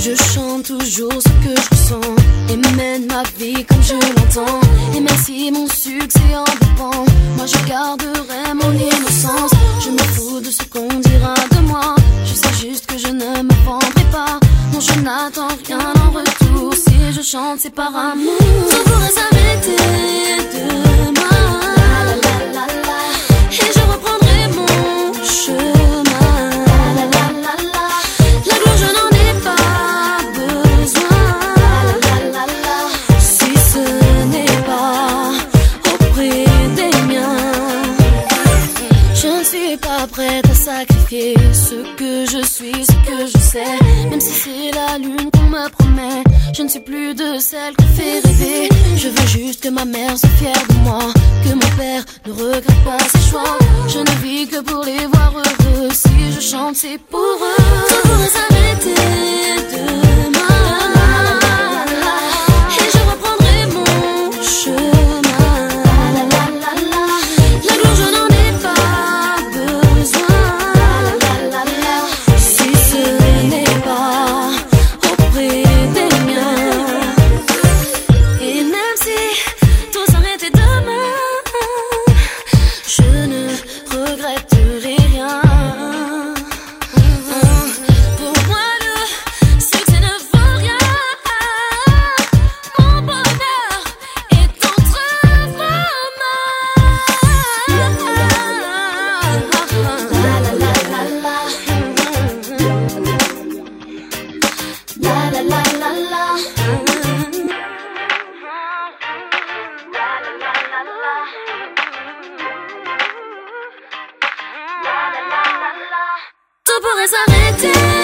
Je chante toujours ce que je sens et mène ma vie comme je l'entends. Et merci mon succès en dépend. Moi je garderai mon innocence. Je me fous de ce qu'on dira de moi. Je sais juste que je ne me vendrai pas. Non, je n'attends rien en retour. Si je chante, c'est par amour. Tout pourrait s'arrêter ce que je suis, ce que je sais. Même si c'est la lune qu'on me promet, je ne suis plus de celle qui fait rêver. Je veux juste que ma mère soit fière de moi, que mon père ne regrette pas ses choix. Je ne vis que pour les voir heureux. Si je chante, c'est pour eux. Tout pourrait s'arrêter. down